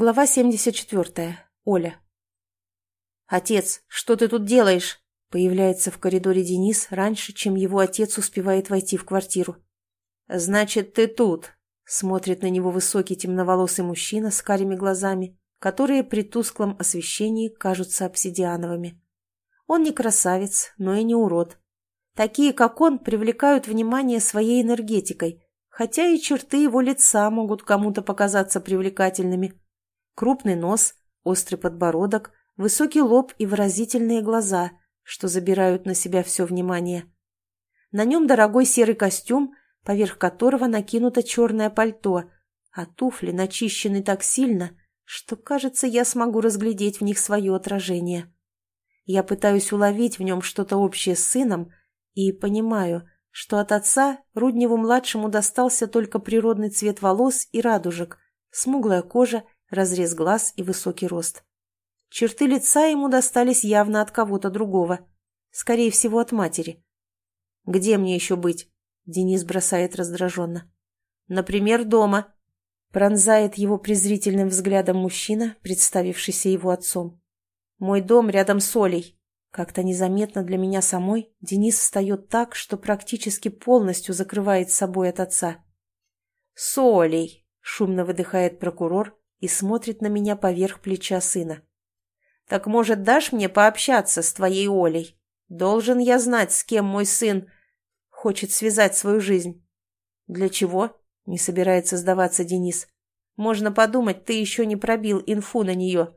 Глава 74. Оля. «Отец, что ты тут делаешь?» Появляется в коридоре Денис раньше, чем его отец успевает войти в квартиру. «Значит, ты тут?» Смотрит на него высокий темноволосый мужчина с карими глазами, которые при тусклом освещении кажутся обсидиановыми. Он не красавец, но и не урод. Такие, как он, привлекают внимание своей энергетикой, хотя и черты его лица могут кому-то показаться привлекательными – Крупный нос, острый подбородок, высокий лоб и выразительные глаза, что забирают на себя все внимание. На нем дорогой серый костюм, поверх которого накинуто черное пальто, а туфли начищены так сильно, что, кажется, я смогу разглядеть в них свое отражение. Я пытаюсь уловить в нем что-то общее с сыном и понимаю, что от отца Рудневу-младшему достался только природный цвет волос и радужек, смуглая кожа разрез глаз и высокий рост. Черты лица ему достались явно от кого-то другого, скорее всего, от матери. «Где мне еще быть?» — Денис бросает раздраженно. «Например, дома», — пронзает его презрительным взглядом мужчина, представившийся его отцом. «Мой дом рядом с Олей». Как-то незаметно для меня самой Денис встает так, что практически полностью закрывает собой от отца. «С Олей!» — шумно выдыхает прокурор, и смотрит на меня поверх плеча сына. «Так, может, дашь мне пообщаться с твоей Олей? Должен я знать, с кем мой сын хочет связать свою жизнь». «Для чего?» — не собирается сдаваться Денис. «Можно подумать, ты еще не пробил инфу на нее».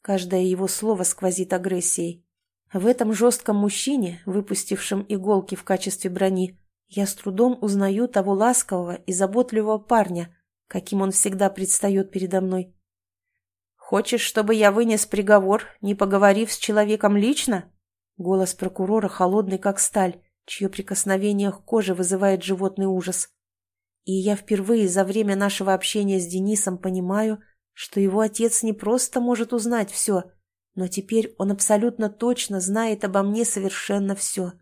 Каждое его слово сквозит агрессией. В этом жестком мужчине, выпустившем иголки в качестве брони, я с трудом узнаю того ласкового и заботливого парня, каким он всегда предстает передо мной. «Хочешь, чтобы я вынес приговор, не поговорив с человеком лично?» Голос прокурора холодный, как сталь, чье прикосновение к коже вызывает животный ужас. И я впервые за время нашего общения с Денисом понимаю, что его отец не просто может узнать все, но теперь он абсолютно точно знает обо мне совершенно все.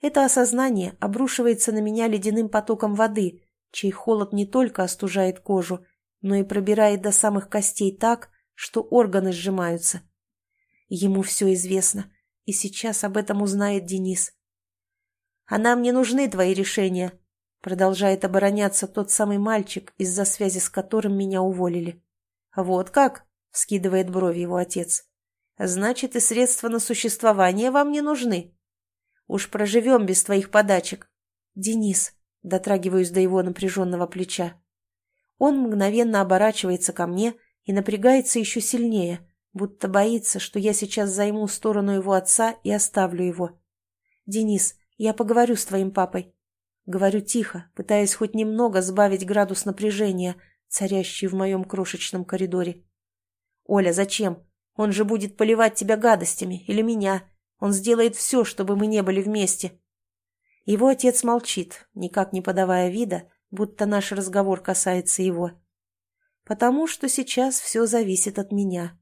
Это осознание обрушивается на меня ледяным потоком воды, чей холод не только остужает кожу, но и пробирает до самых костей так, что органы сжимаются. Ему все известно, и сейчас об этом узнает Денис. «А нам не нужны твои решения», — продолжает обороняться тот самый мальчик, из-за связи с которым меня уволили. «Вот как?» — вскидывает брови его отец. «Значит, и средства на существование вам не нужны. Уж проживем без твоих подачек». «Денис, Дотрагиваюсь до его напряженного плеча. Он мгновенно оборачивается ко мне и напрягается еще сильнее, будто боится, что я сейчас займу сторону его отца и оставлю его. «Денис, я поговорю с твоим папой». Говорю тихо, пытаясь хоть немного сбавить градус напряжения, царящий в моем крошечном коридоре. «Оля, зачем? Он же будет поливать тебя гадостями, или меня. Он сделает все, чтобы мы не были вместе». Его отец молчит, никак не подавая вида, будто наш разговор касается его. Потому что сейчас все зависит от меня.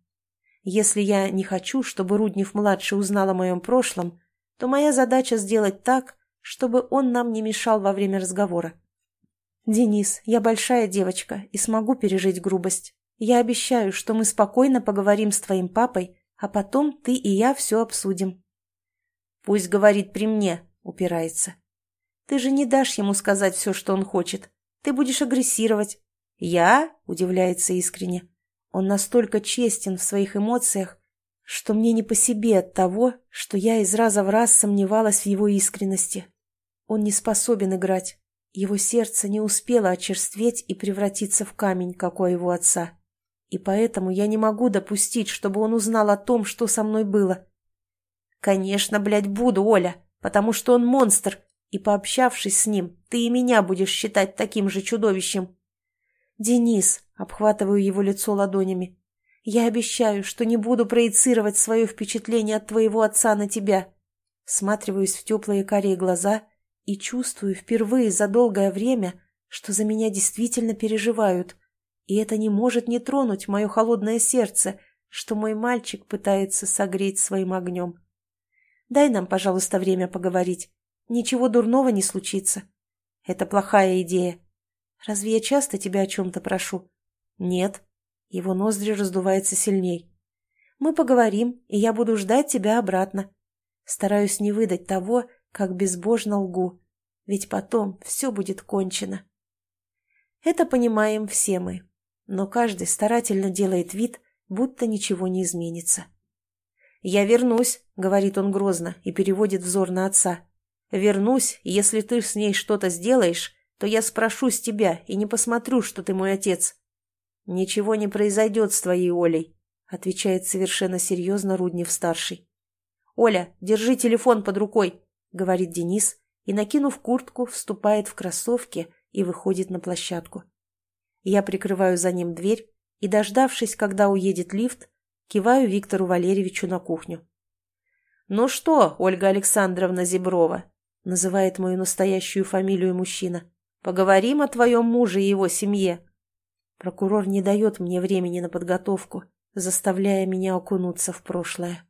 Если я не хочу, чтобы Руднев-младший узнал о моем прошлом, то моя задача сделать так, чтобы он нам не мешал во время разговора. «Денис, я большая девочка и смогу пережить грубость. Я обещаю, что мы спокойно поговорим с твоим папой, а потом ты и я все обсудим». «Пусть говорит при мне», упирается. «Ты же не дашь ему сказать все, что он хочет. Ты будешь агрессировать». «Я?» – удивляется искренне. Он настолько честен в своих эмоциях, что мне не по себе от того, что я из раза в раз сомневалась в его искренности. Он не способен играть. Его сердце не успело очерстветь и превратиться в камень, как у его отца. И поэтому я не могу допустить, чтобы он узнал о том, что со мной было. «Конечно, блядь, буду, Оля!» Потому что он монстр, и, пообщавшись с ним, ты и меня будешь считать таким же чудовищем. Денис, обхватываю его лицо ладонями, я обещаю, что не буду проецировать свое впечатление от твоего отца на тебя. Всматриваюсь в теплые карие глаза и чувствую впервые за долгое время, что за меня действительно переживают, и это не может не тронуть мое холодное сердце, что мой мальчик пытается согреть своим огнем. Дай нам, пожалуйста, время поговорить. Ничего дурного не случится. Это плохая идея. Разве я часто тебя о чем-то прошу? Нет. Его ноздри раздуваются сильней. «Мы поговорим, и я буду ждать тебя обратно. Стараюсь не выдать того, как безбожно лгу, ведь потом все будет кончено». Это понимаем все мы, но каждый старательно делает вид, будто ничего не изменится. «Я вернусь», — говорит он грозно и переводит взор на отца. «Вернусь, если ты с ней что-то сделаешь, то я спрошу с тебя и не посмотрю, что ты мой отец». «Ничего не произойдет с твоей Олей», — отвечает совершенно серьезно Руднев-старший. «Оля, держи телефон под рукой», — говорит Денис и, накинув куртку, вступает в кроссовки и выходит на площадку. Я прикрываю за ним дверь и, дождавшись, когда уедет лифт, киваю Виктору Валерьевичу на кухню. «Ну что, Ольга Александровна Зеброва?» — называет мою настоящую фамилию мужчина. «Поговорим о твоем муже и его семье». Прокурор не дает мне времени на подготовку, заставляя меня окунуться в прошлое.